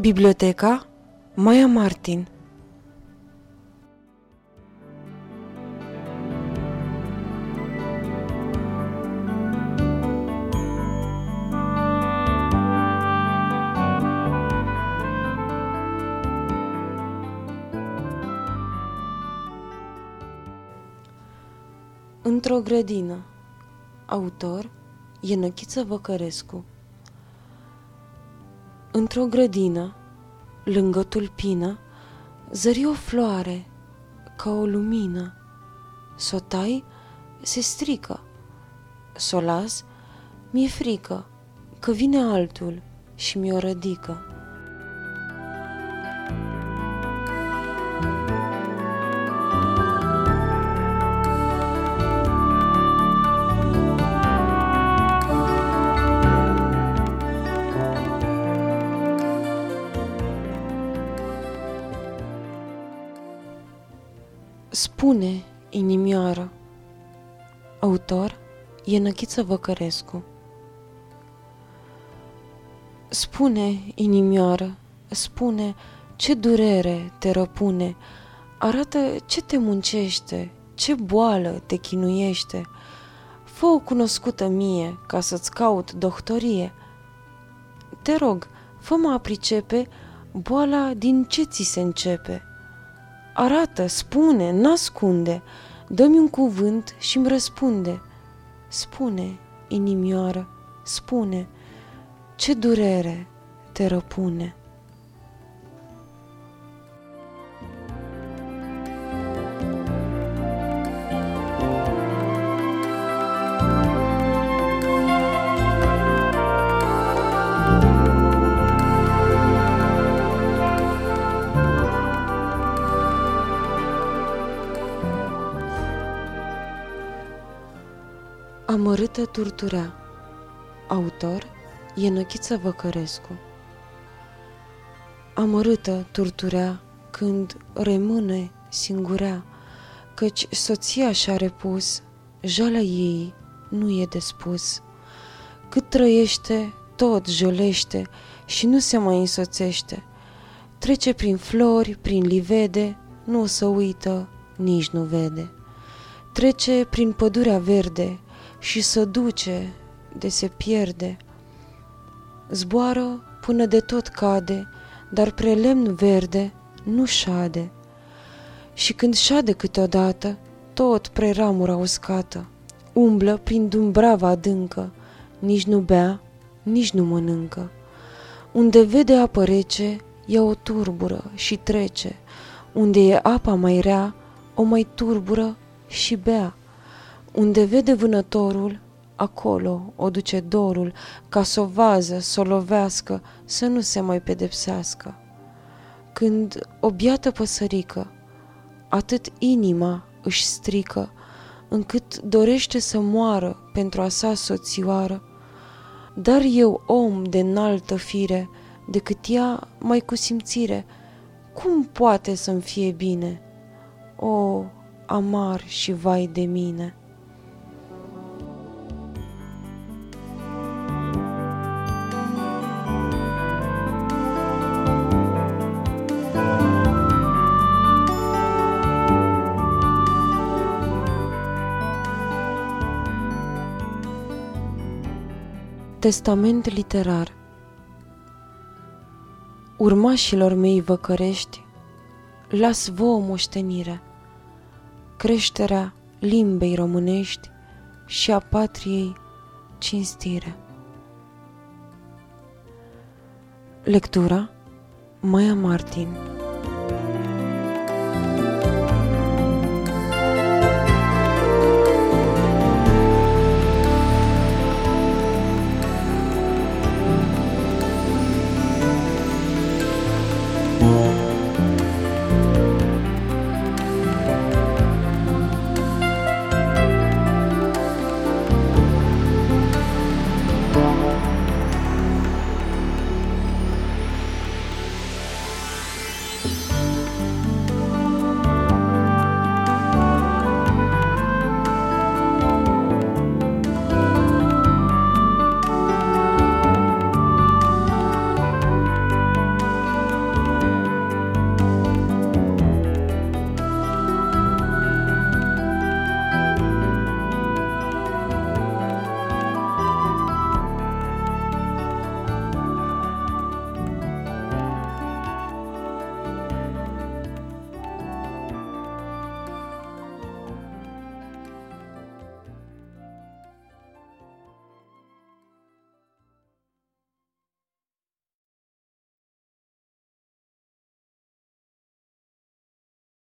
Biblioteca Maia Martin. Într-o grădină. Autor Ienăchiță Văcărescu Într-o grădină, lângă tulpină, zări o floare ca o lumină. S-o tai, se strică. S-o las, mi-e frică că vine altul și mi-o rădică. Spune, inimioară Autor Ienăchiță Văcărescu Spune, inimioară, spune ce durere te răpune, arată ce te muncește, ce boală te chinuiește. Fă o cunoscută mie ca să-ți caut doctorie. Te rog, fă-mă a pricepe boala din ce ți se începe. Arată, spune, n-ascunde, dă-mi un cuvânt și-mi răspunde. Spune, inimioară, spune, ce durere te răpune. Amărâtă turturea Autor Ienăchiță Văcărescu Amărâtă turturea când rămâne singurea, Căci soția și-a repus, jala ei nu e de spus. Cât trăiește, tot jălește și nu se mai însoțește. Trece prin flori, prin livede, nu o să uită, nici nu vede. Trece prin pădurea verde, și să duce de se pierde. Zboară până de tot cade, dar prelemn verde nu șade. Și când șade câteodată, tot preramura uscată, umblă prin dumbrava adâncă, nici nu bea, nici nu mănâncă. Unde vede apă rece, ea o turbură și trece, unde e apa mai rea, o mai turbură și bea. Unde vede vânătorul, acolo o duce dorul, ca să o vază, să o lovească, să nu se mai pedepsească. Când o biată păsărică, atât inima își strică, încât dorește să moară pentru a sa soțioară, dar eu om de înaltă fire, decât ea mai cu simțire, cum poate să-mi fie bine? O, amar și vai de mine! Testament literar. Urmașilor mei văcărești, las vouă moștenire, creșterea limbei românești și a patriei cinstire. Lectura Maia Martin